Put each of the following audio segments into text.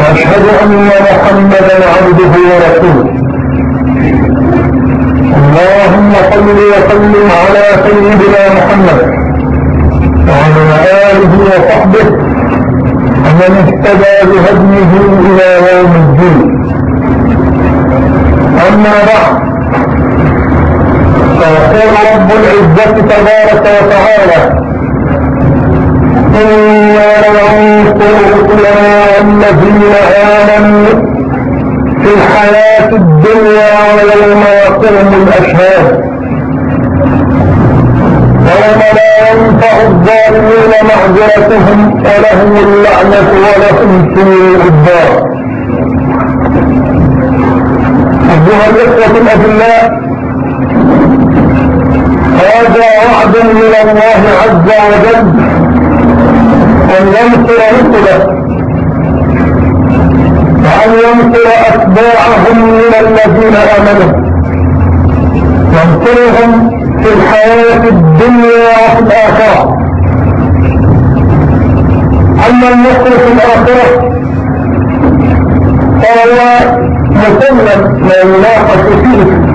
وأشهد أن محمدا عبده ورسوله. اللهم صل وسلم على سيدنا محمد وعلى آله وصحبه ومن اهتدى بهديه إلى يوم الدين. أما بعد فيقول رب العزة تبارك وتعالى إنا لننصر رسلنا والذين آمنوا في الحياة الدنيا ويوم يقوم الأشهاد ويوم لا ينفع الظالمين معذرتهم ولهم اللعنة ولهم سوء الدار أيها الإخوة الأذلاء هذا وعد من الله عز وجل أن ينصر رسله وأن ينصر أتباعهم من الذين آمنوا. ينصرهم في الحياة الدنيا وفي الآخرة. أما النصر في الآخرة فهو مسلم لا يناقش فيه.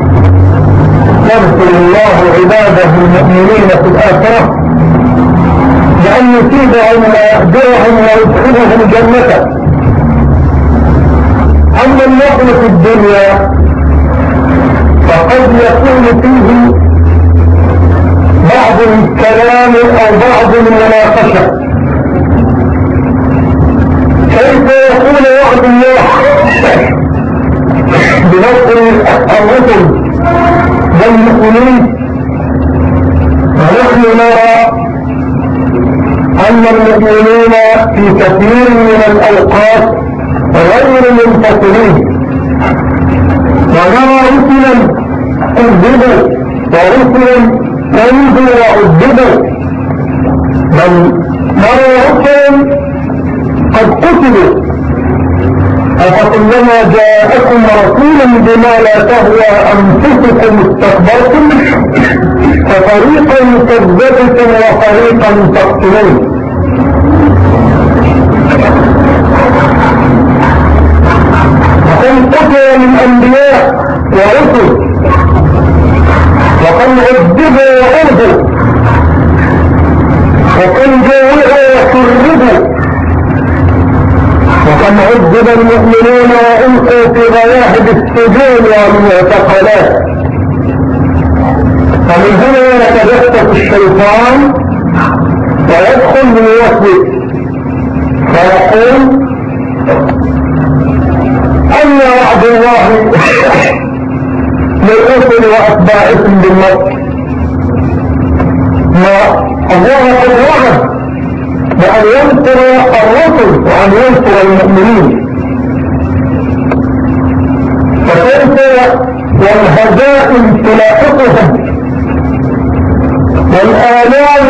يغفر الله عباده المؤمنين في الآخرة. بأن يصيبهم ويهدرهم ويدخلهم جنته أما النقل في الدنيا فقد يكون فيه بعض الكلام أو بعض المناقشة. كيف يكون وعد الله بنصر الرسل. والمؤمنين ونحن نرى المؤمنين في كثير من الأوقات غير منتصرين ونرى رسلا كذبوا ورسلا كذبوا وعذبوا بل نرى رسلا قد قتلوا أفكلما جاءكم رسول بما لا تهوى أنفسكم استكبرتم. ففريقا كذبتم وفريقا تقتلون. قتل من أنبياء ورسل. وقد عذبوا وأرضوا. وقد جاوعوا وكربوا وقد عذب المؤمنون وألقوا في غواهب السجون والمعتقلات. فمن هنا يتجسس الشيطان ويدخل من وسط فيقول أن وعد الله للرسل وأتباعكم بالموت. والله قد وعد بأن ينصر الرسل وأن ينصر المؤمنين. فكيف والهزائم تلاحقهم والآلام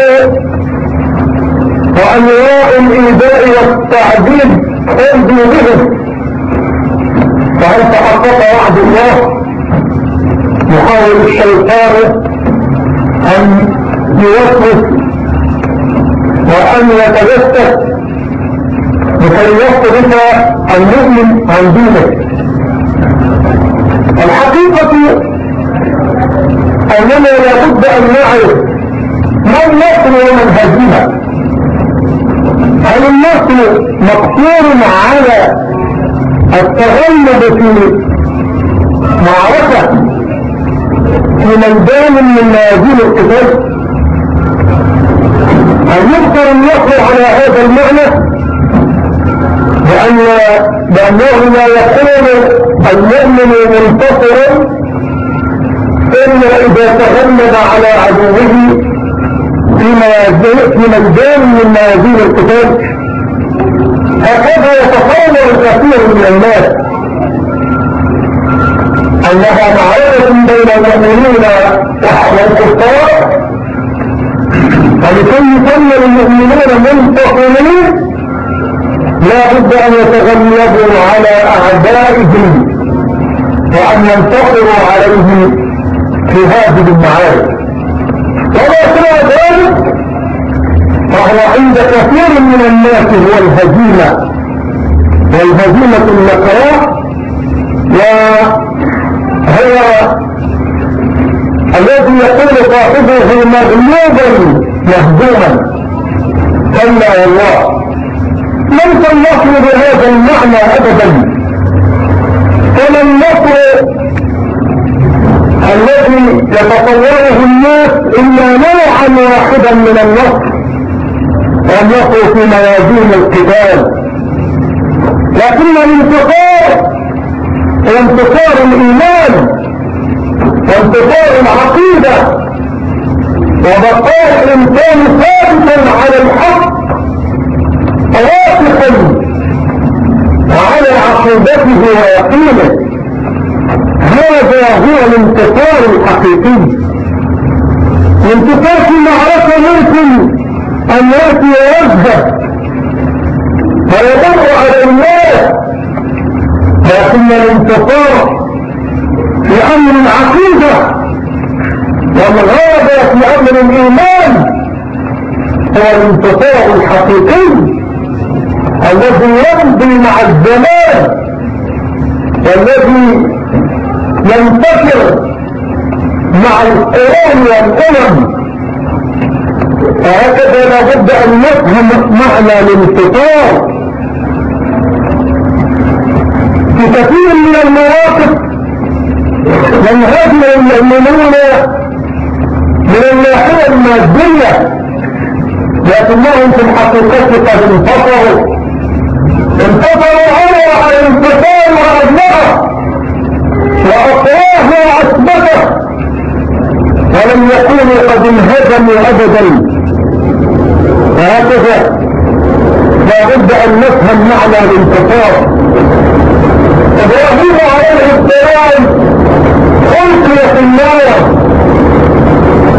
وأنواع الإيذاء والتعذيب تنزل بهم فهل تحقق وعد الله يحاول الشيطان أن يوسوس وأن يتجسس لكي يصرف المؤمن عن دينه الحقيقة أننا لابد أن نعرف ما النصر وما الهزيمة هل النصر مقصور على التغلب في معركة في ميدان من ميادين القتال. هل يذكر النصر على هذا المعنى؟ بأن بأنه لا يكون المؤمن منتصرا إلا إذا تغلب على عدوه في ميدان من ميادين القتال. كثير من الناس. انها معركة بين المؤمنين والكفار ولكي يكون المؤمنون منتصرين لا بد أن يتغلبوا على أعدائهم وأن ينتصروا عليهم في هذه المعارك. وما سوى ذلك؟ فهو عند كثير من الناس هو الهزيمة. والهزيمة النقراء وهو الذي يقول صاحبه مغلوبا مهزوما. كلا والله. ليس النصر بهذا المعنى ابدا. كما النصر الذي يتصوره الناس إلا نوعا واحدا من النصر. والنصر في موازين القتال لكن الانتصار انتصار الإيمان وانتصار العقيدة وبقاء الإنسان ثابتا على الحق واثقا على عقيدته ويقينه. هذا هو الانتصار الحقيقي. الانتصار في معركة ممكن ان يأتي ويذهب ويمر على الناس. لكن الانتصار في أمر العقيدة والغابة في أمر الإيمان. هو الانتصار الحقيقي الذي يمضي مع الزمان. والذي ينتشر مع القرون والأمم. وهكذا لابد أن نفهم معنى الانتصار في كثير من المواقف ينهزم المؤمنون من الناحية المادية لكنهم في الحقيقة قد انتصروا انتصروا على الانتصار وابنائه وأقواه وعصبته ولم يكونوا قد انهزموا أبدا. وهكذا لا بد أن نفهم معنى الانتصار. إبراهيم عليه السلام ألقي في النار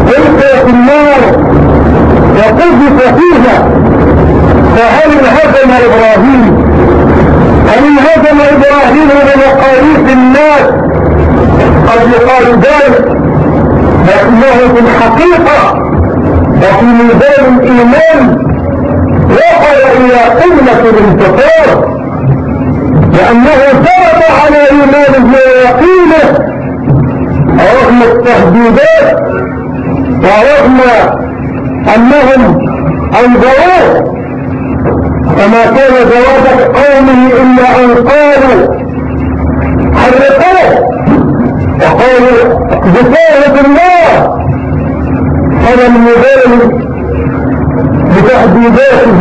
ألقي في النار وقذف فيها فهل انهزم إبراهيم؟ هل انهزم إبراهيم بمقاييس الناس؟ قد يقال ذلك لكنه في الحقيقة وفي ميزان الإيمان وصل إلى قمة الانتصار لأنه ثبت على إيمانه ويقينه رغم التهديدات ورغم أنهم أنظروه فما كان جواب قومه إلا أن قالوا حرقوه وقالوا بفاهة الله. فلم يبالي بتهديداته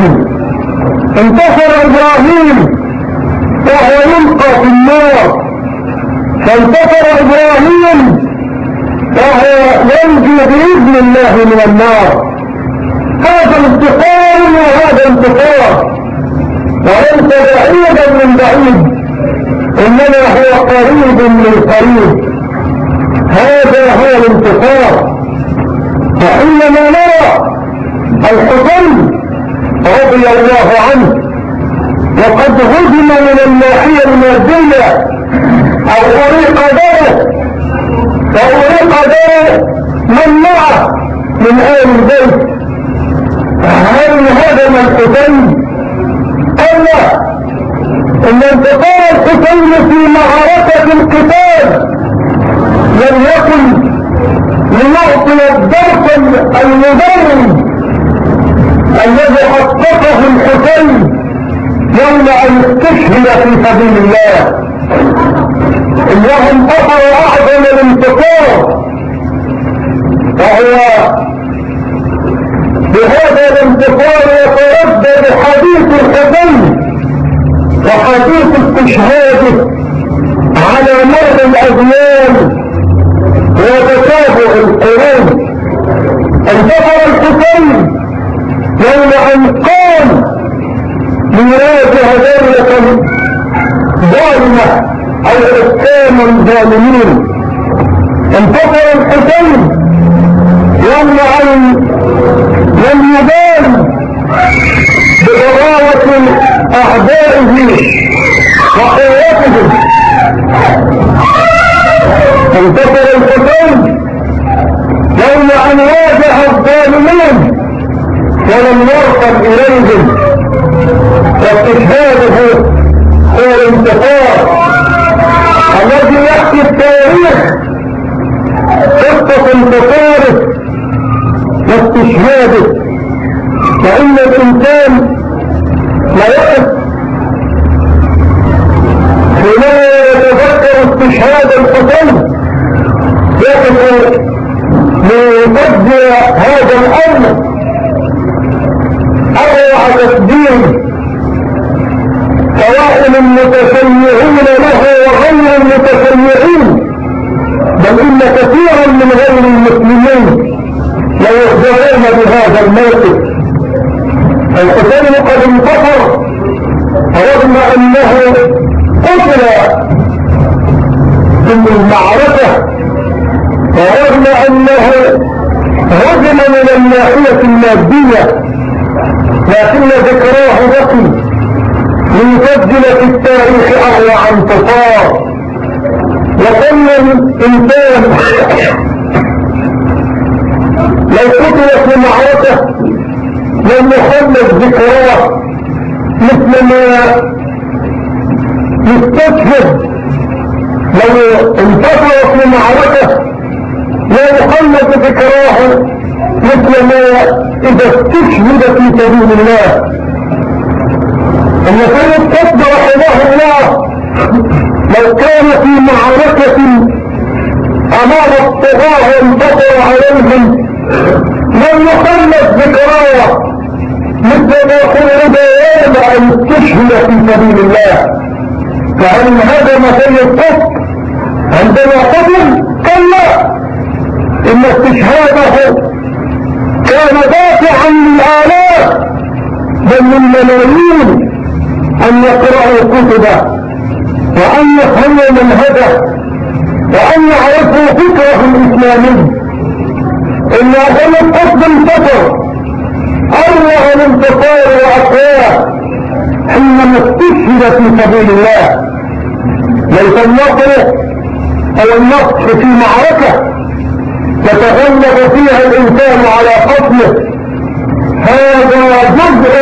انتصر إبراهيم وهو يلقى في النار. فانتصر إبراهيم وهو ينجي بإذن الله من النار. هذا انتصار وهذا انتصار. وليس بعيدا من بعيد إنما هو قريب من قريب. هذا هو الانتصار. فحينما نرى. الحسين رضي الله عنه. وقد هزم من الناحية المادية. أو طريق داره. وطريق داره من معه من آل البيت. هل هدم الحسين ألا إن انتصار الحسين في معركة القتال لم يكن لنعطي الدرس المبرم الذي حققه الحسين يوم أن استشهد في سبيل الله. انه انتصر أعظم الانتصار. وهو بهذا الانتصار يتردد حديث الحسين وحديث استشهاده على مر الاجيال وتتابع القرون انتصر الحسين يوم أن قام ليواجه دولة ظالمة أو حكام ظالمين. انتصر الحسين يوم أن لم يبان بغراوة أعدائه وقوتهم انتصر الحسين يوم أن واجه الظالمين ولم يرقب إليهم. واستشهاده هو الانتصار الذي يحكي التاريخ قصة انتصاره واستشهاده. فإن الإنسان لا يقف حينما يتذكر استشهاد الحسين يقف ليفجر هذا الأمر. أروع تقدير سواء المتشيعين له وغير المتشيعين بل إن كثيرا من غير المسلمين لا يخبرون بهذا الموقف. الحسين قد انتصر رغم أنه قتل في المعركة. ورغم أنه هزم من الناحية المادية لكن ذكراه بقي ليسجل في التاريخ أروع انتصار. وكل الإنسان. لو قتل في معركة لم يخلد ذكراه مثل ما يستشهد. لو انتصر في معركة لا يخلد ذكراه مثل ما إذا استشهد في سبيل الله. النبي الطب رحمه الله لو كان في معركة أمام الطغاة وانتصر عليهم لم يخلد ذكراه مثل ما خلد يوم أن استشهد في سبيل الله. فهل هدم في الطب عندما قتل كلا إن استشهاده كان دافعا للآلاف بل للملايين أن يقرأوا كتبه وأن يفهموا منهجه وأن يعرفوا فكره الإسلامي. إن هذا القصد انتصر اروع الانتصار واقواه حينما استشهد في سبيل الله. ليس النصر أو النصر في معركة يتغلب فيها الإنسان على قتله. هذا جزء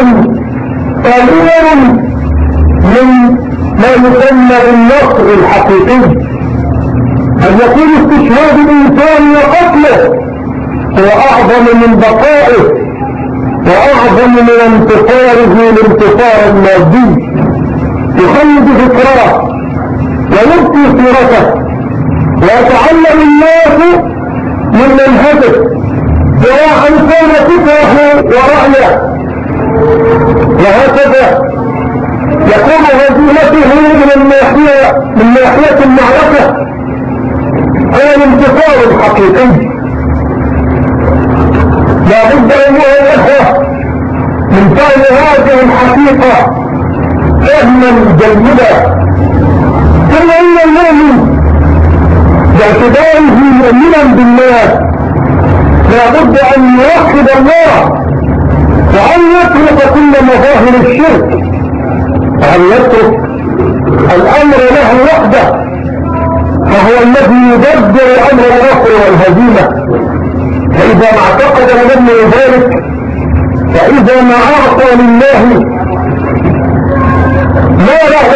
قليل من ما يسمى بالنصر الحقيقي. أن يكون استشهاد الإنسان وقتله هو أعظم من بقائه وأعظم من انتصاره الانتصار المادي؟ يخلد ذكراه ويبقي سيرته ويتعلم الناس من منهجه سواء كان فكره ورأيه وهكذا يكون هزيمته من الناحية من ناحية المعركة هو الانتصار الحقيقي. لا بد ايها الاخوة من فهم هذه الحقيقة فهما جيدا. ثم أن المؤمن باعتباره مؤمنا بالله. لا بد أن يوحد الله وأن يترك كل مظاهر الشرك. وأن يترك الأمر له وحده فهو الذي يدبر أمر النصر والهزيمة. فإذا ما اعتقد ونبني ذلك فإذا ما أعطى لله ماله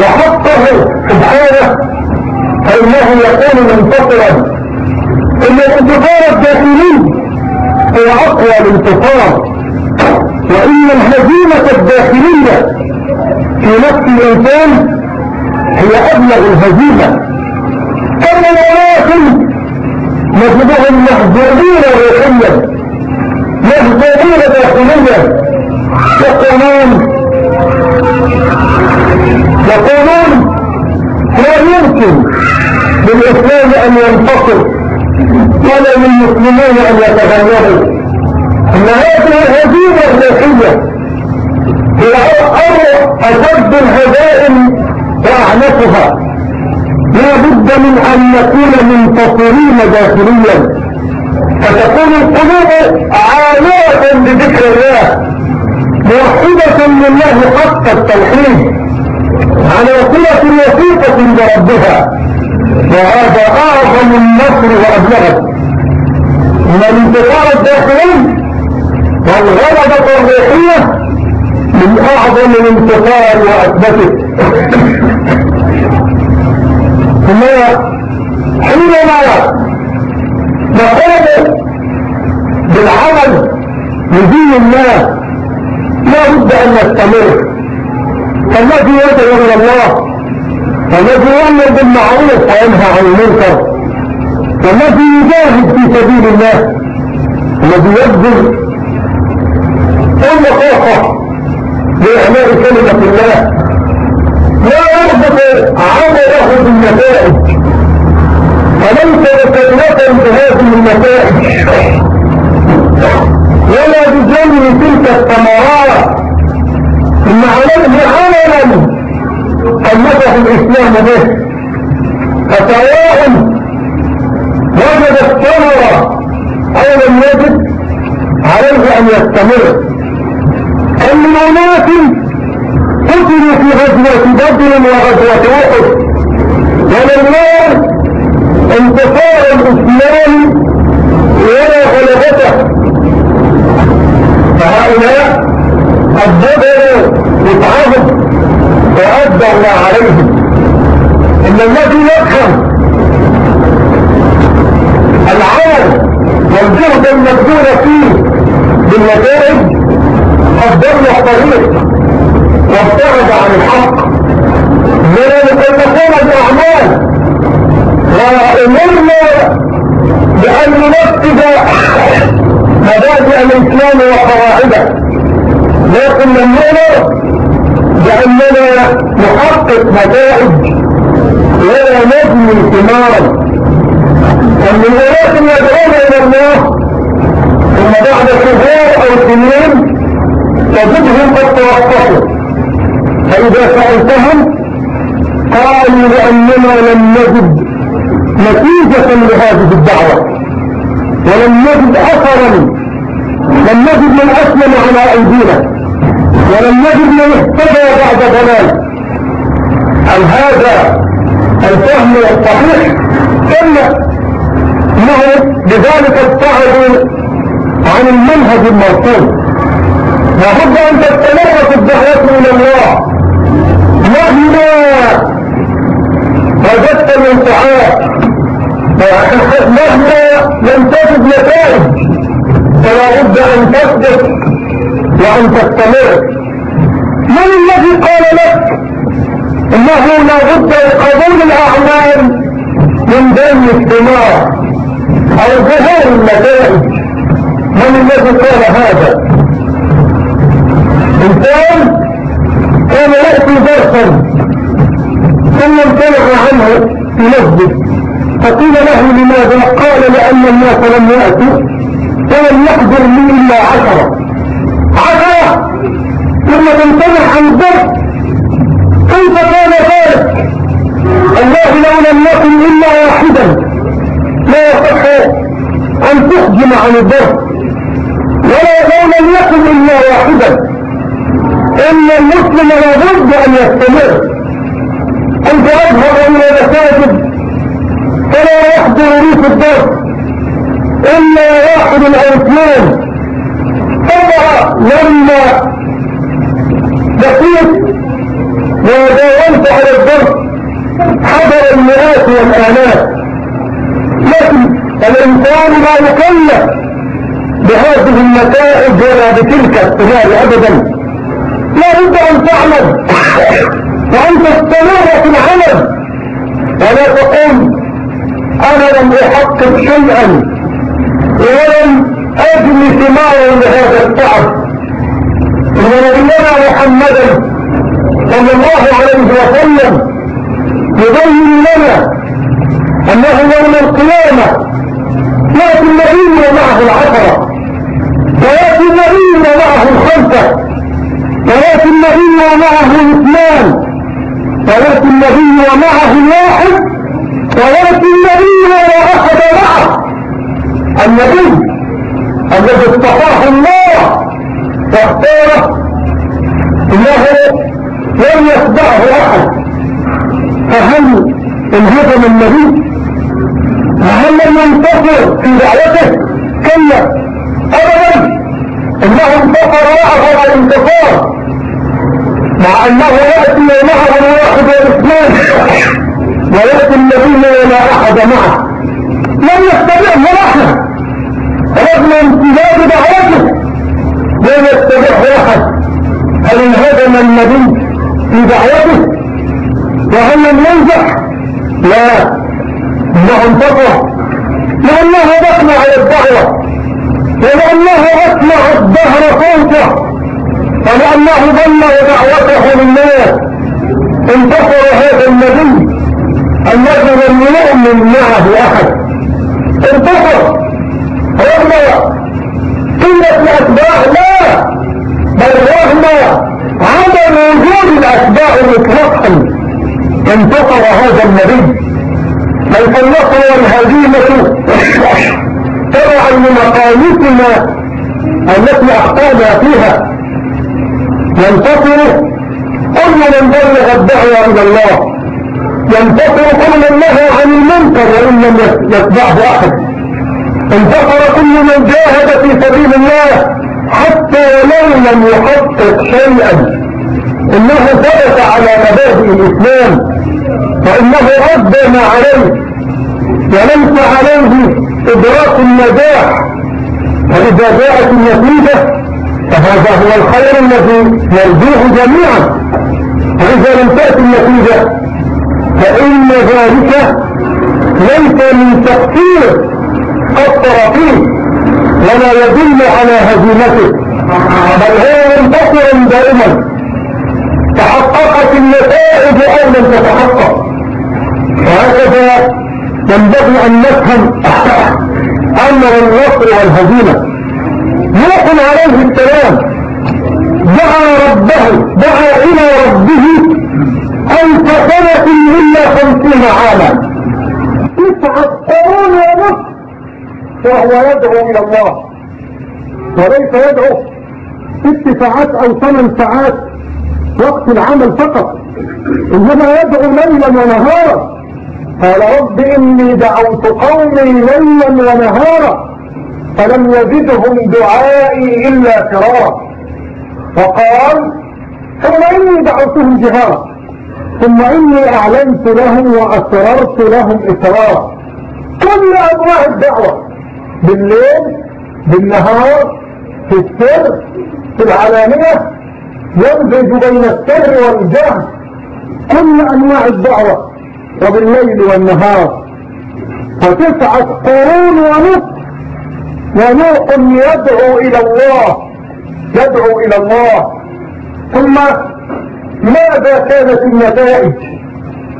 وحقه سبحانه فإنه يكون منتصرا إن الانتصار الداخلي هو أقوى الانتصار. وإن الهزيمة الداخلية في نفس الإنسان هي أبلغ الهزيمة. كم ولكن نجدهم مهزومين روحيا مهزومين داخليا. يقولون يقولون لا يمكن للإسلام أن ينتصر ولا للمسلمين أن يتغيروا ان هذه الهزيمة الروحية هي أشد الهزائم وأعنفها لا بد من أن نكون منتصرين داخليا. فتكون القلوب عالية بذكر الله موحدة لله حق التوحيد. على صلة وثيقة بربها وهذا أعظم النصر وأبلغه. من الانتصار الداخلي والغلبة الروحية من أعظم الانتصار وأثبته. ثم حينما نقوم بالعمل لدين الله لا بد أن نستمر. فالذي يدعو إلى الله والذي يأمر بالمعروف وينهى عن المنكر والذي يجاهد في سبيل الله الذي يبذل كل طاقة لإعلاء كلمة الله. لا يربط عمله بالنتائج وليس بكلمة بهذه النتائج. ولا بجنب تلك الثمرات إن عليه عملا كلفه الإسلام به. فسواء وجد الثمرة أو لم يجد عليه أن يستمر. أناس قتلوا في غزوة بدر وغزوة أحد. ولله انتصار الإسلام ولا غلبته. فهؤلاء قد وسعهم وأدى الله عليهم. إن الذي يفهم العمل والجهد المبذول فيه بالنتائج قد ضل الطريق. وابتعد عن الحق. ذلك نقوم بأعمال وأمرنا بأن ننفذ مبادئ الإسلام وقواعده. لكن لم نرى بأننا نحقق نتائج ولا نبني ثمارا ومن أناس يدعون إلى الله ثم بعد شهور أو سنين تجدهم قد توقفوا. فإذا سألتهم قالوا لأننا لم نجد نتيجة لهذه الدعوة ولم نجد أثرا لم نجد من أسلم على أيدينا. ولم نجد من اهتدى بعد ضلال. هل هذا الفهم الصحيح؟ كلا انه بذلك ابتعدوا عن المنهج المرسوم لابد أن في الدعوة إلى الله. مهما وجدت من ساعات مهما لم تجد نتائج فلا بد أن تثبت وأن تستمر. من الذي قال لك إنه لا بد لقبول الأعمال من بين الثمار أو ظهور النتائج؟ من الذي قال هذا؟ إنسان كان يأتي درسا ثم امتنع عنه في مسجد فقيل له لماذا؟ قال لأن الناس لم يأتوا ولم يحضر لي إلا عشرة. عشرة! ثم تمتنع عن الدرس كيف كان ذلك؟ الله لو لم يكن إلا واحدا. لا يصح أن تحجم عن الدرس ولا لو لم يكن إلا واحدا. إن المسلم لابد أن يستمر. أنت أذهب إلى مساجد فلا يحضر لي في الدرس إلا واحد أو اثنين طبعا لما الإنسان لا يكلف بهذه النتائج ولا بتلك الثمار أبدا. لا بد أن تعمل وأن تستمر في العمل. ولا تقول أنا لم أحقق شيئا ولم اجني ثمارا لهذا التعب ان نبينا محمدا صلى الله عليه وسلم يبين لنا أنه يوم القيامة ياتي النبي ومعه العشرة. وياتي النبي ومعه الخمسة. ويأتي النبي ومعه اثنان. ويأتي النبي ومعه واحد ويأتي النبي ولا أحد معه النبي الذي اصطفاه الله واختاره. إنه لم يخدعه أحد. فهل انهزم النبي؟ هل ينتصر في دعوته كلا ابدا. إنه انتصر على الانتصار مع أنه يأتي معه الواحد والاثنين ويأتي الذين ولا أحد معه. لم يستطيعه احد رغم امتداد دعوته. لم يستطيعه احد هل انهزم النبي في دعوته؟ وهل لم ينجح لا. انه انتصر لأنه بطن على الدعوه ولأنه أسمع الدهر صوته ولأنه بلغ دعوته للناس. انتصر هذا النبي الذي لم يؤمن معه أحد. انتصر. رغم قلة الأتباع لا بل رغم عدم وجود الأتباع مطلقا. انتصر هذا النبي. فالنصر والهزيمة تبعا لمقامتنا التي اخطانا فيها. ينتصر كل من بلغ الدعوة إلى الله. ينتصر كل من نهى عن المنكر وإن لم يتبعه أحد. انتصر كل من جاهد في سبيل الله حتى ولو لم يحقق شيئا. إنه ثبت على مبادئ الإسلام فإنه رد ما عليه وليس عليه إدراك النجاح فإذا جاءت النتيجة فهذا هو الخير الذي نرجوه جميعا. واذا لم تأتي النتيجة فإن ذلك ليس من تقصير فيه ولا يدل على هزيمته بل هو منتصر دائما. تحققت النتائج أو لم تتحقق. وهكذا ينبغي أن نفهم أمر النصر والهزيمة. نوح عليه السلام دعا ربه دعا إلى ربه ألف سنة إلا خمسين عاما. تسعه قرون ونصف وهو يدعو إلى الله. وليس يدعو. ست ساعات أو ثمان ساعات وقت العمل فقط. إنما يدعو ليلا ونهارا قال رب إني دعوت قومي ليلا ونهارا فلم يزدهم دعائي إلا فرارا. وقال ثم إني دعوتهم جهارا. ثم إني أعلنت لهم وأسررت لهم إسرارا. كل أنواع الدعوة. بالليل بالنهار في السر في العلانية يمزج بين السر والجهل كل أنواع الدعوة وبالليل والنهار. وتسعة قرون ونصف ونوح يدعو إلى الله يدعو إلى الله. ثم ماذا كانت النتائج؟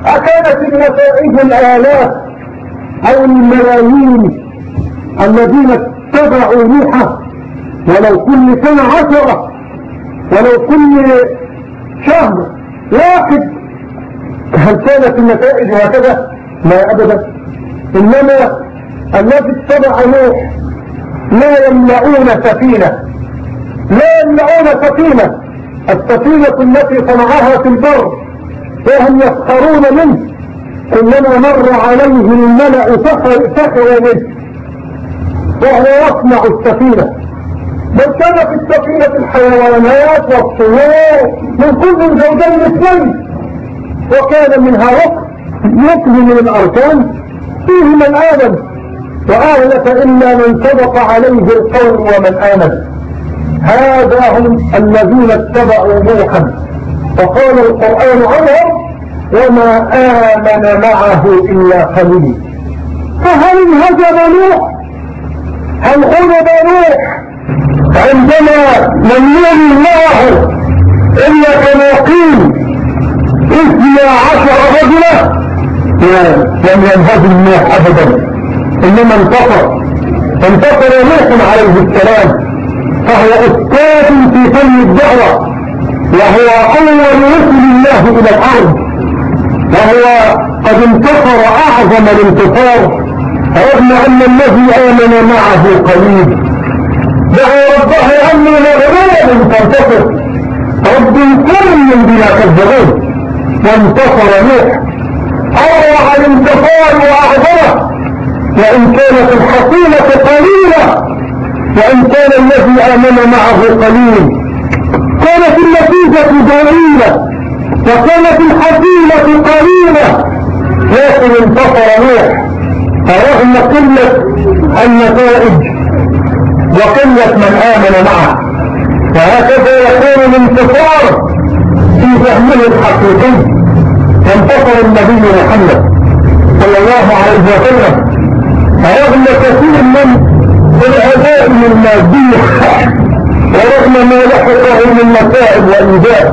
أكانت النتائج الآلاف أو الملايين الذين اتبعوا نوحا ولو كل سنة عشرة. ولو كل شهر واحد هل كانت النتائج هكذا؟ لا أبدا. إنما الذي اتبع نوح لا يملؤون سفينة. لا يملؤون سفينة. السفينة التي صنعها في البر وهم يسخرون منه. كلما مر عليه الملأ سخروا منه. وهو يصنع السفينة. بل كان في السفينة الحيوانات والطيور من كل زوجين اثنين. وكان منها ركن ركن من الاركان فيه من آمن واهلك إلا من سبق عليه القول ومن آمن. هذا هم الذين اتبعوا نوحا. فقال القرآن عنهم وما آمن معه إلا قليل. فهل انهزم نوح؟ هل غلب نوح؟ عندما لم يري الله إلا كما قيل اثنى عشر رجلا لم ينهزم نوح أبدا. إنما انتصر. انتصر نوح عليه السلام فهو أستاذ في فن الدعوة وهو أول رسل الله إلى الأرض وهو قد انتصر أعظم الانتصار رغم أن الذي آمن معه قليل. دعا ربه أني مغلوب تنتصر رب كل بلا كذبون وانتصر نوح أروع الانتصار وأعظمه وإن كانت الحصيلة قليلة وإن كان الذي آمن معه قليل كانت النتيجة جميلة وكانت الحصيلة قليلة لكن انتصر نوح فرغم قلة النتائج وقلة من آمن معه. وهكذا يكون الانتصار في فهمه الحقيقي. انتصر النبي محمد صلى الله عليه وسلم. رغم كثير من العزائم المادية ورغم ما لحقه من مصائب وإيذاء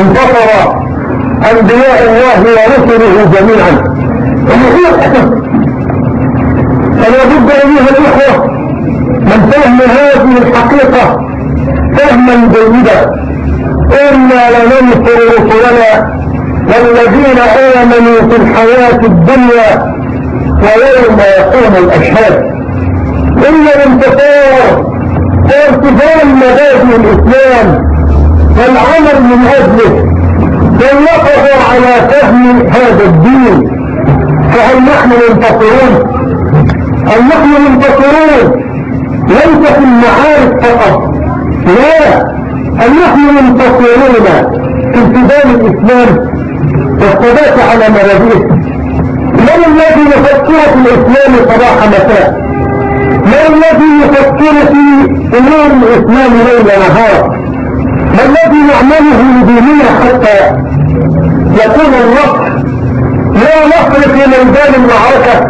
انتصر أنبياء الله ورسله جميعا. فلا بد أيها الإخوة من فهم هذه الحقيقة فهما جيدا إنا لننصر رسلنا والذين آمنوا في الحياة الدنيا ويوم يقوم الأشهاد. إن الانتصار وارتفاع مبادئ الإسلام والعمل من أجله والنقض على فهم هذا الدين. فهل نحن منتصرون؟ هل نحن منتصرون؟ ليس في المعارف فقط. لا هل نحن منتصرون في التزام الإسلام والثبات على مبادئه من الذي يفكر في الإسلام صباح مساء. من الذي يفكر في أمور الإسلام ليل نهار. ما الذي نعمله لديننا حتى يكون النصر لا نصر في ميدان المعركة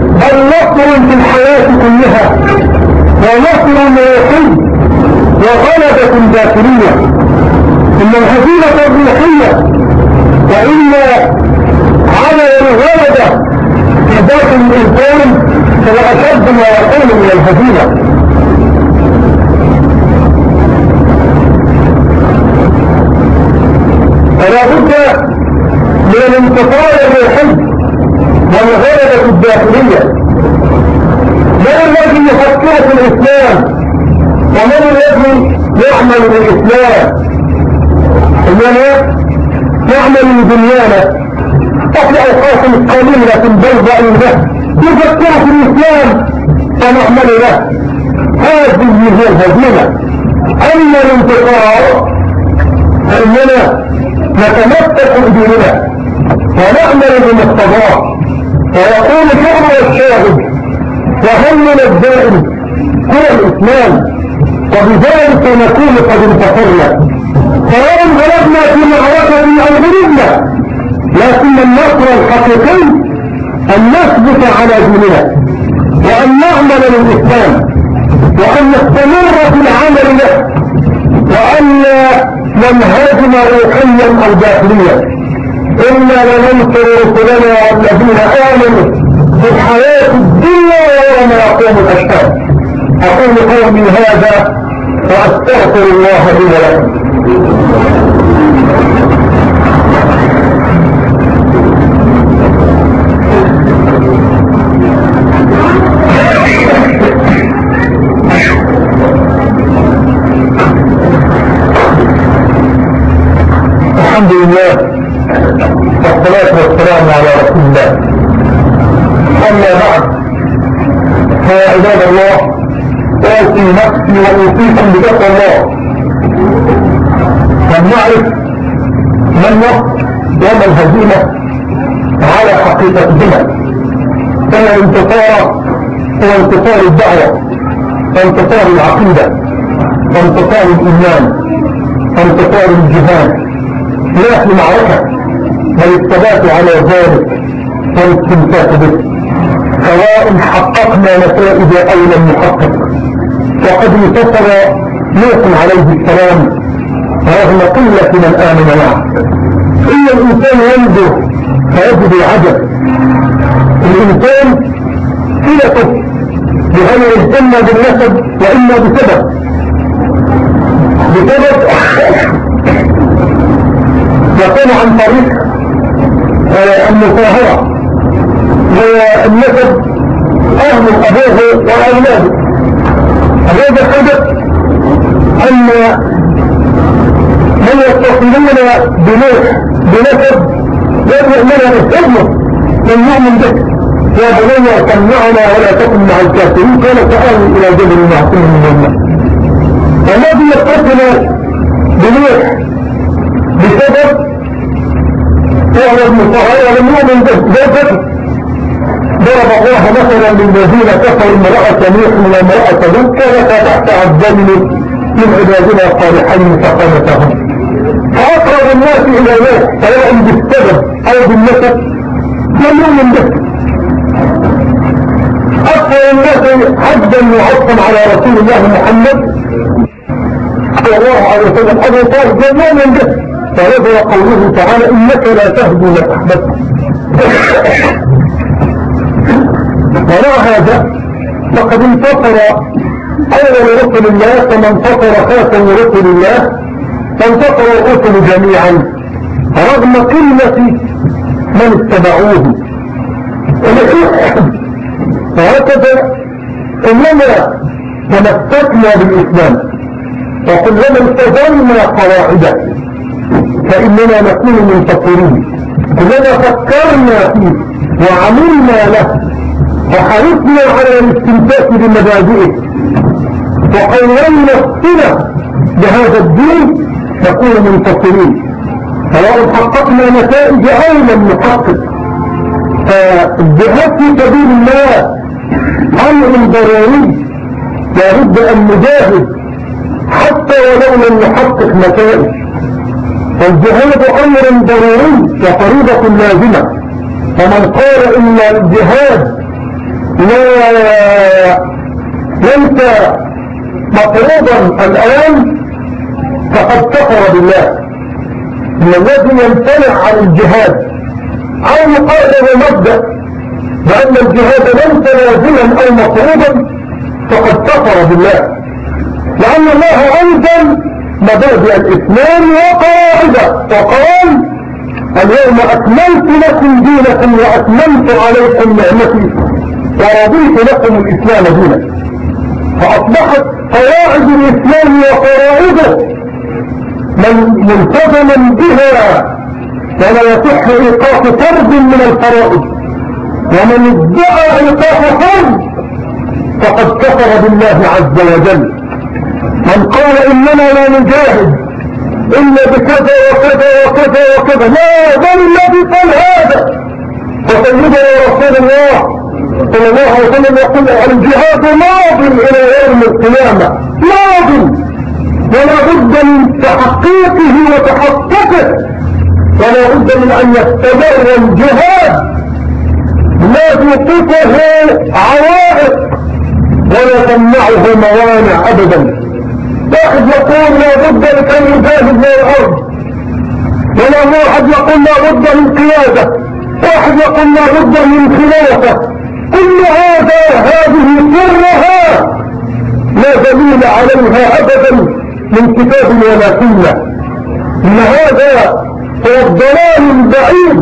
بل نصر في الحياة كلها. ونصر روحي وغلبة داخلية إن الهزيمة الروحية وإن على الغلبة في داخل الإنسان هو أشد ما يكون من الهزيمة فلا بد من الانتصار الروحي والغلبة الداخلية من الذي يفكر في الإسلام؟ ومن الذي يعمل بالإسلام؟ إننا نعمل بدنيانا وفي أوقات قليلة بيضاء له يفكر في الإسلام ونعمل له. هذه هي الهزيمة. أما الانتصار أننا نتمسك بديننا ونعمل بمقتضاه ويقول الحكم والشاهد وهمنا الدائم هو الإسلام وبذلك نكون قد انتصرنا. سواء غلبنا في معركة أو غلبنا لكن النصر الحقيقي أن نثبت على ديننا وأن نعمل للإسلام وأن نستمر في العمل له وأن ننهزم روحيا أو داخليا إنا لننصر رسلنا والذين آمنوا. في الحياة الدنيا ويوم يقوم الأشهاد أقول قولي هذا وأستغفر الله لي ولكم. نفسي وأوصيكم بتقوى الله. أن نعرف ما النصر وما الهزيمة على حقيقتهما فإن الانتصار هو انتصار الدعوة وانتصار العقيدة وانتصار الإيمان وانتصار الجهاد. لا في معركة بل الثبات على ذلك والاستمساك به. سواء حققنا نتائج أو لم نحقق. وقد انتصر نوح عليه السلام رغم قلة من آمن معه. إن الإنسان ينظر فيجد العجب. الإنسان صلته بغير الجنة بالنسب وإما بسبب. بسبب يكون عن طريق آه، المساهرة والنسب أهل أبوه وأولاده. هذا حدث أن من يتصلون بنوح بنسب يدعو لنا ابنه من يؤمن به. يا بني سمعنا ولا تكن مع الكافرين. قال تعالوا إلى جبل معصوم من الله الذي يتصل بنوح بسبب وهو المطهر ولم يؤمن به. ذلك ضرب الله مثلا للذين كفروا امرأة نوح من امرأة لوط كانت تحت عبدين من عبادنا الصالحين فقامتهم. فأقرب الناس إلى نوح سواء بالسبب أو بالنسب لم يؤمن به أكثر الناس حجا وعطا على رسول الله محمد صلى الله عليه وسلم. أبو طالب لم يؤمن به فهذا قوله تعالى إنك لا تهدي من أحببت. ومع هذا فقد انتصر أول رسل الله كما انتصر خاتم رسل الله فانتصر الرسل جميعا رغم قلة من اتبعوه. فهكذا إنما تمسكنا بالإسلام وكلما التزمنا قواعده فإننا نكون منتصرين. كلما فكرنا فيه وعملنا له وحرصنا على الاستمساك بمبادئه. وقوينا الصلة بهذا الدين نكون منتصرين سواء حققنا نتائج أو لم نحقق. فالجهاد في سبيل الله أمر ضروري لابد أن نجاهد حتى ولو لم نحقق نتائج. والجهاد أمر ضروري وفريضة لازمة. فمن قال إن الجهاد ليس مطلوبا الآن فقد كفر بالله. من الذي يمتنع عن الجهاد أو يقال له مبدأ بان الجهاد ليس لازما أو مطلوبا فقد كفر بالله. لأن الله أنزل مبادئ الإسلام وقاعدة وقال اليوم أكملت لكم دينكم وأكملت عليكم نعمتي. ورضيت لكم الإسلام دينا. فأصبحت قواعد الإسلام من ملتزما بها ولا يصح إيقاف فرد من الفرائض. ومن ادعى إيقاف فرد فقد كفر بالله عز وجل. من قال إننا لا نجاهد إلا بكذا وكذا وكذا وكذا. لا بل الذي قال هذا. وسيدنا رسول الله صلى الله عليه وسلم يقول الجهاد ماض إلى يوم القيامة. ماض ولا بد من تحقيقه وتحققه. ولا بد من أن يستمر الجهاد. لا توقفه عوائق ولا تمنعه موانع ابدا. واحد يقول لا بد لكي يجاهد من الأرض. ولا واحد يقول لا بد من قيادة. واحد يقول لا بد من خلافة. كل هذا هذه كلها لا دليل عليها ابدا من كتاب ولا سنة إن هذا هو الضلال البعيد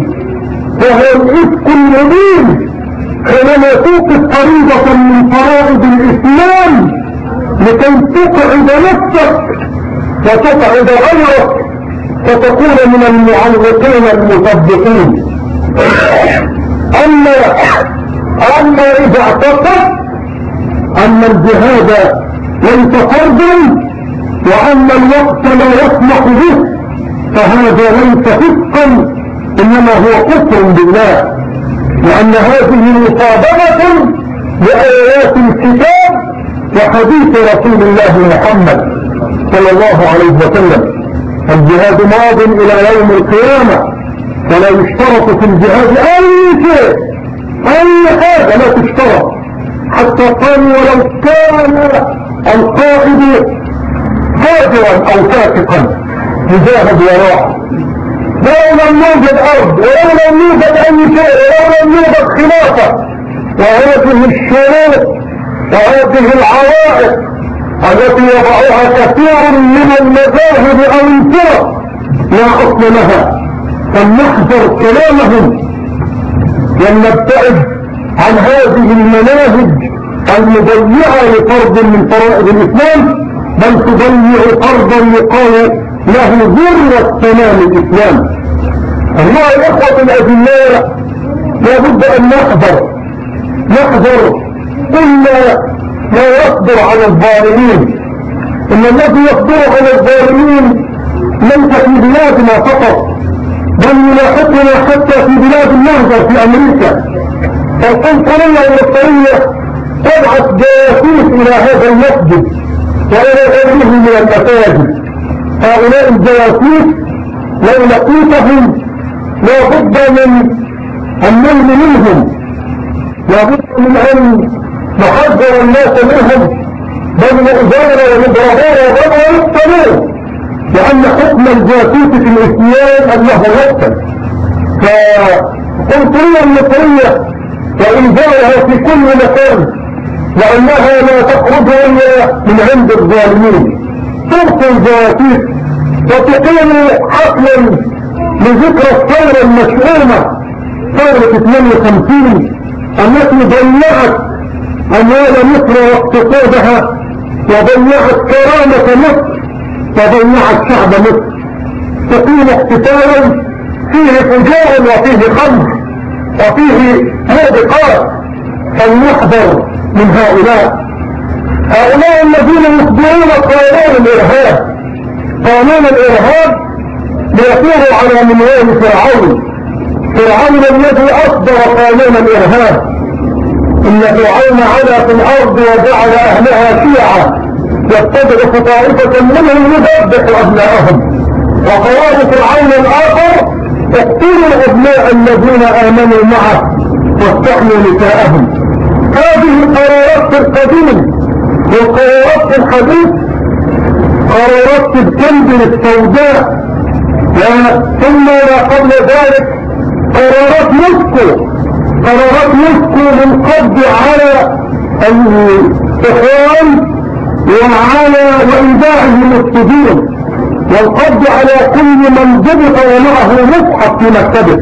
وهو الافك المبين. حينما توقف فريضة من فرائض الإسلام لكي تقعد نفسك وتقعد غيرك فتكون من المعلقين المصدقين. أما أما إذا اعتقد أن الجهاد ليس فرضا وأن الوقت لا يسمح به فهذا ليس فسقا إنما هو كفر بالله. لأن هذه مصادمة لآيات الكتاب وحديث رسول الله محمد صلى الله عليه وسلم. الجهاد ماض إلى يوم القيامة ولا يشترط في الجهاد أي شيء. أي حاجة لا تشترط حتى قالوا ولو كان القائد فاجرا أو فاسقا. يجاهد وراءه لو لم يوجد أرض ولو لم يوجد أي شيء ولو لم يوجد خلافة. وهذه الشروط وهذه العوائق التي يضعها كثير من المذاهب أو الفرق لا أصل لها. فلنحذر كلامهم. ولنبتعد عن هذه المناهج المضيعة لفرض من فرائض الإسلام بل تضيع فرضا يقال له ذروة تمام الإسلام. الله الإخوة الاجلاء لابد أن نحذر نحذر كل ما يصدر على الظالمين. إن الذي يصدر على الظالمين ليس في بلادنا فقط بل يلاحقنا حتى في بلاد النهضة في أمريكا. فالقنصلية المصرية تبعث جاسوس إلى هذا المسجد والى غيره من المساجد. هؤلاء الجواسيس لو لقيتهم لابد من النيل منهم. لابد من أن نحذر الناس منهم. بل نؤذون ونضربون وغيرهم لأن حكم الجاسوس في الإسلام أنه يقتل فقنصلية المصرية وإنزالها في كل مكان لأنها لا تخرج إلا من عند الظالمين. ترسل جاسوس وتقيم حفلا لذكرى الثورة المشؤومة ثورة 52 التي ضيعت أموال مصر واقتصادها وضيعت كرامة مصر. وضيعت شعب مصر. تقيم احتفالا فيه فجاء وفيه خمر وفيه موبقات فلنحذر من هؤلاء. هؤلاء الذين يخبرون قانون الإرهاب. قانون الإرهاب ليصيروا على منوال فرعون. فرعون الذي أصدر قانون الإرهاب. إن فرعون علا في الأرض وجعل أهلها شيعا يستدرك طائفة منهم يذبح ابنائهم وقرار فرعون الآخر اقتلوا الأبناء الذين آمنوا معه واستحموا نساءهم. هذه القرارات في القديم والقرارات في الحديث قرارات الجنب السوداء ثم قبل ذلك قرارات موسكو قرارات موسكو للقبض على الإخوان وعلى وإيداعهم السجون والقبض على كل من ضبط ومعه مصحف في مكتبه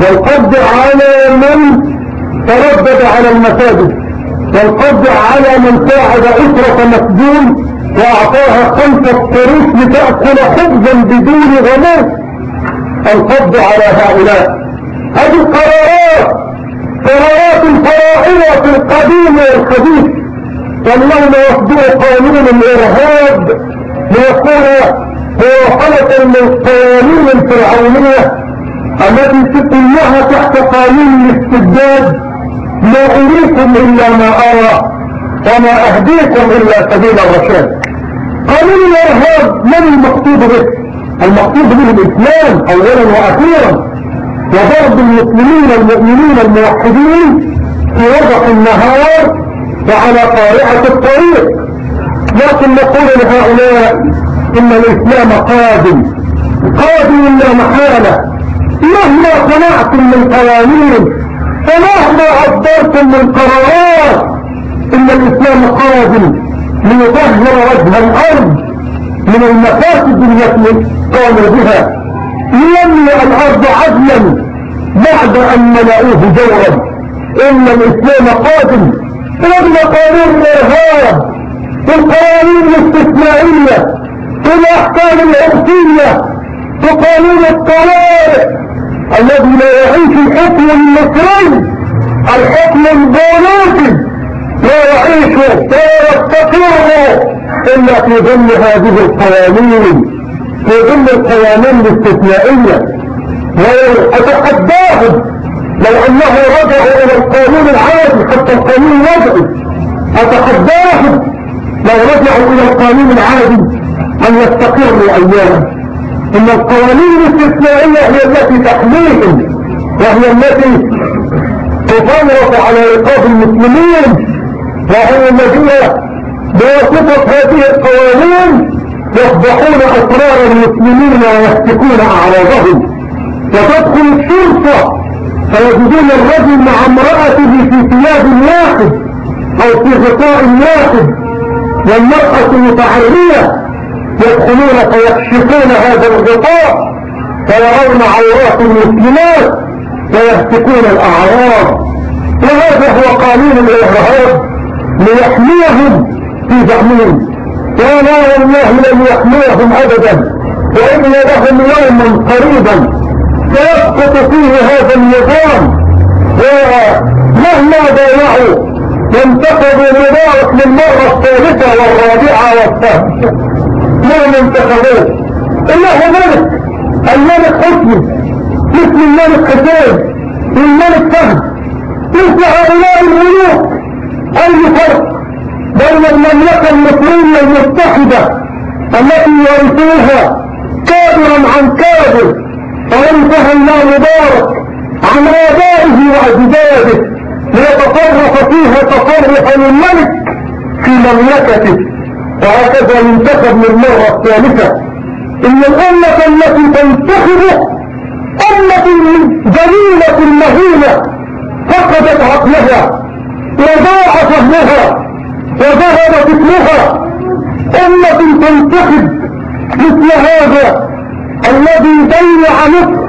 والقبض على من تردد على المساجد والقبض على من ساعد أسرة مسجون وأعطاها خمسة قروش لتأكل خبزا بدون غماس القبض على هؤلاء. هذه القرارات. قرارات الفراعنة في القديم والحديث. واليوم يصدر قانون الإرهاب ليكون هو حلقا من القوانين الفرعونية التي تكونها تحت قانون الاستبداد. لا أريكم إلا ما أرى وما أهديكم إلا سبيل الرشاد. قانون الإرهاب من المقصود به؟ المقصود به الإسلام اولا وأخيرا. وضرب المسلمين المؤمنين الموحدين في وضح النهار وعلى قارعة الطريق. لكن نقول لهؤلاء إن الإسلام قادم. قادم لا محالة. مهما صنعتم من قوانين ومهما عبرتم من قرارات إن الإسلام قادم ليظهر وجه الأرض من المفاسد التي قاموا بها. ليملأ الأرض عدلا بعد أن ملأوه جورا. إن الإسلام قادم قبل قانون الارهاب والقوانين الاستثنائية والاحكام العرفية وقانون الطوارئ الذي لا يعيش الحكم المصري الحكم البولوسي لا يعيش ولا يستقر إلا في ظل هذه القوانين في ظل القوانين الاستثنائية. واتحداهم لو انه رجعوا إلى القانون العادي حتى القانون الوضعي. أتحداهم لو رجعوا إلى القانون العادي أن يستقروا أياما. إن القوانين الاستثنائية هي التي تحميهم وهي التي تفرط على رقاب المسلمين وهي الذين بواسطة هذه القوانين يفضحون أسرار المسلمين ويسفكون أعراضهم. وتدخل الشرطة فيجدون الرجل مع امرأته في ثياب واحد أو في غطاء واحد والمرأة المتعرية يدخلون فيكشفون هذا الغطاء فيرون عورات المسلمات ويهتكون الأعراض. وهذا هو قانون الإرهاب ليحميهم في زعمهم ولا والله لن يحميهم أبدا وإن لهم يوما قريبا. سيسقط فيه هذا النظام. ومهما بايعوا ينتقضوا مبارك للمرة الثالثة والرابعة والثالثة ما انتقضوه إلا هو ملك. الملك حسني مثل الملك حسين. والملك فهد. مثل هؤلاء الملوك. أي فرق بين المملكة المصرية المتحدة التي يرثوها كابرا عن كابر وينتهى الله مبارك عن آبائه وأجداده ليتصرف فيها تصرف الملك في مملكته. وهكذا ينتخب للمرة الثالثة إن الأمة التي تنتخبه أمة جميلة مهينة فقدت عقلها وضاع فهمها وذهب فكرها أمة تنتخب مثل هذا الذي ضيع مصر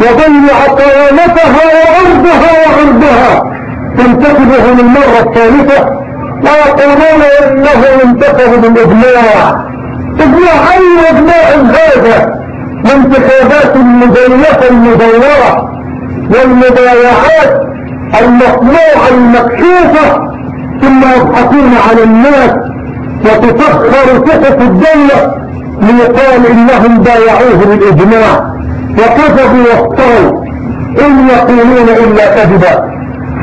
وضيع قوامتها وعرضها وعرضها. تنتخبه للمرة الثالثة ويقولون إنه ينتخب بالاجماع اجماع اي اجماع هذا. الانتخابات المزيفة المدورة والمبايعات المصنوعة المكشوفة. ثم يضحكون على الناس وتسخر صحف الدولة. ليقال إنهم بايعوه بالإجماع وكذبوا وافتروا إن يقولون إلا كذبا.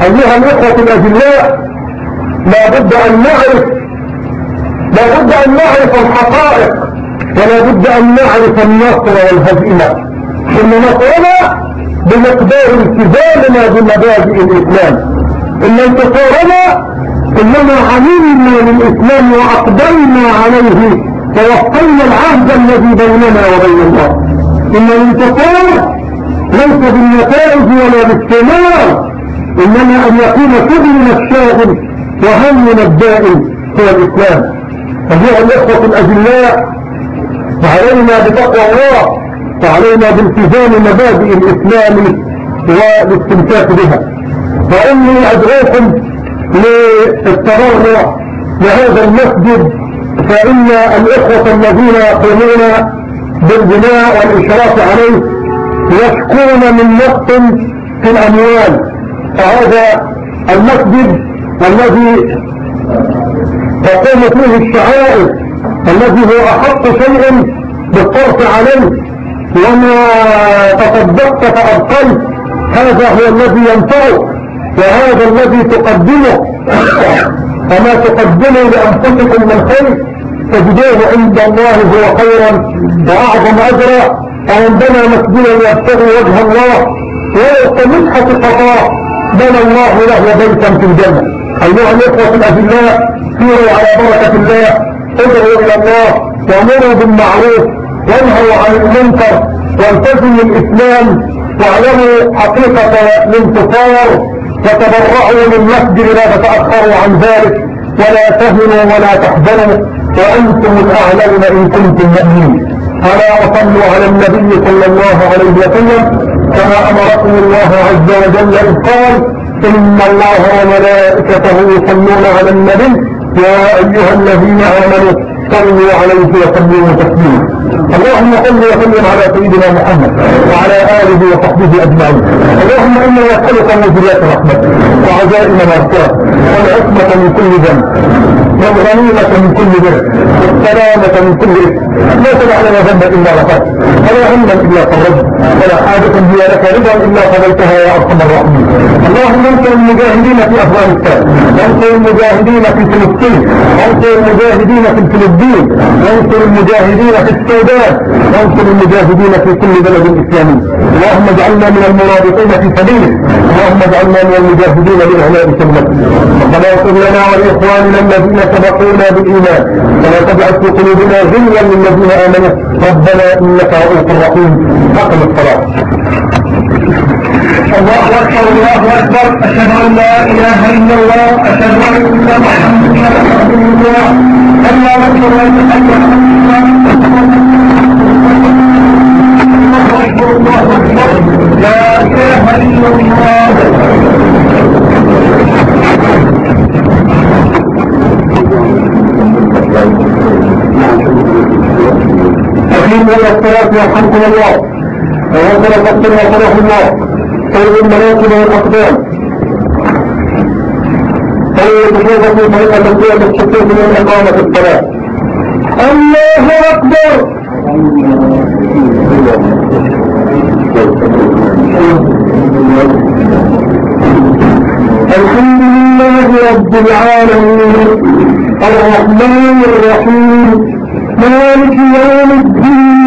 أيها الأخوة الاجلاء لا بد أن نعرف لا بد أن نعرف الحقائق ولا بد أن نعرف النصر والهزيمة. ان نصرنا بمقدار التزامنا بمبادئ الإسلام. إن انتصارنا إنما عملنا للإسلام واقبلنا عليه. ووفينا العهد الذي بيننا وبين الله. إن الانتصار ليس بالنتائج ولا بالثمار إنما أن يكون شغلنا الشاغل وهمنا الدائم هو الإسلام. أيها الإخوة الأجلاء فعلينا بتقوى الله وعلينا بالتزام مبادئ الإسلام والاستمساك بها. فإني أدعوكم للتبرع لهذا المسجد فإن الإخوة الذين يقومون بالبناء والإشراف عليه يشكون من نقص في الأموال فهذا المسجد الذي تقوم فيه الشعائر الذي هو أحق شيء بالصرف عليه وما تصدقت فأبقيت هذا هو الذي ينفعك وهذا الذي تقدمه. وما تقدموا لأنفسكم من خير تجدوه عند الله هو خيرا وأعظم أجرا ومن بنى مسجدا يبتغي وجه الله ويستمسح قضاء بنى الله له بيتا في الجنة. أيها الإخوة الأجلاء سيروا على بركة الله ادعوا إلى الله وأمروا بالمعروف وانهوا عن المنكر والتزموا الإسلام واعلموا حقيقة الانتصار وتبرعوا للمسجد لا تتأخروا عن ذلك. ولا تهنوا ولا تحزنوا وأنتم الأعلون إن كنتم مؤمنين. ألا وصلوا على النبي صلى الله عليه وسلم كما أمركم الله عز وجل إذ قال إن الله وملائكته يصلون على النبي يا أيها الذين آمنوا صلوا عليه وسلموا تسليما. اللهم صل وسلم على سيدنا محمد وعلى آله وصحبه أجمعين. اللهم إنا نسألك موجبات رحمتك وعزائم مغفرتك والعصمه من كل ذنب. والغنيمه من كل بر والسلامه من كل اثم لا تدع لنا ذنبا إلا غفرت ولا هما إلا فرجت ولا حاجة هي لك رضا إلا قضيتها يا أرحم الراحمين. اللهم انصر المجاهدين في أفغانستان وانصر المجاهدين في فلسطين وانصر المجاهدين في الفلبين وانصر المجاهدين في السودان وانصر المجاهدين في كل بلد إسلامي. اللهم اجعلنا من المرابطين في سبيلك اللهم اجعلنا من المجاهدين بالاعلاء سبيلك ربنا اغفر لنا ولإخواننا الذين سبقونا بالإيمان. ولا تجعل في قلوبنا غلا للذين آمنوا. ربنا إنك رؤوف رحيم. أقم الصلاة. الله أكبر الله أكبر. أشهد أن لا إله إلا الله. أشهد أن محمدا رسول الله. لا إله إلا الله. من الصلاة يرحمكم الله. ووصل فقر وصلح الله. خير المناقب والأقدام. خير تشوف في طريقة تسوية الشكوك من إقامة الصلاة. الله أكبر. الحمد لله رب العالمين. الرحمن الرحيم. مالك يوم الدين.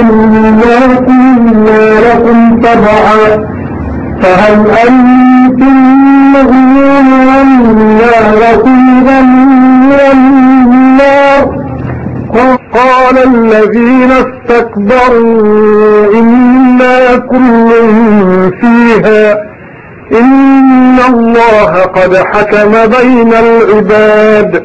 إنا كنا لكم تبعا فهل أنتم مؤمنون لكم من النار قال الذين استكبروا إنا كل فيها. إن الله قد حكم بين العباد.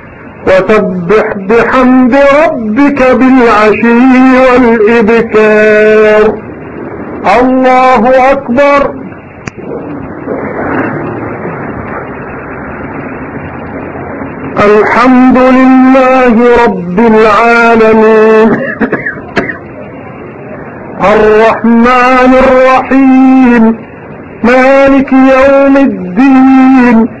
وسبح بحمد ربك بالعشي والإبكار. الله أكبر. الحمد لله رب العالمين. الرحمن الرحيم. مالك يوم الدين.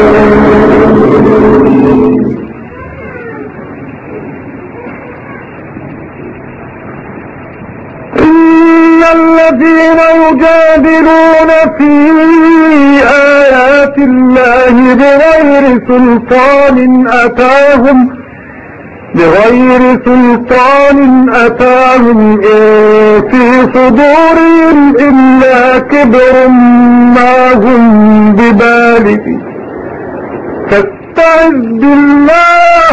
يجادلون في آيات الله بغير سلطان أتاهم بغير سلطان أتاهم إن في صدورهم إلا كبر ما هم ببالغ. فاستعذ بالله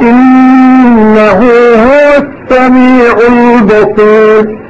إنه هو السميع البصير.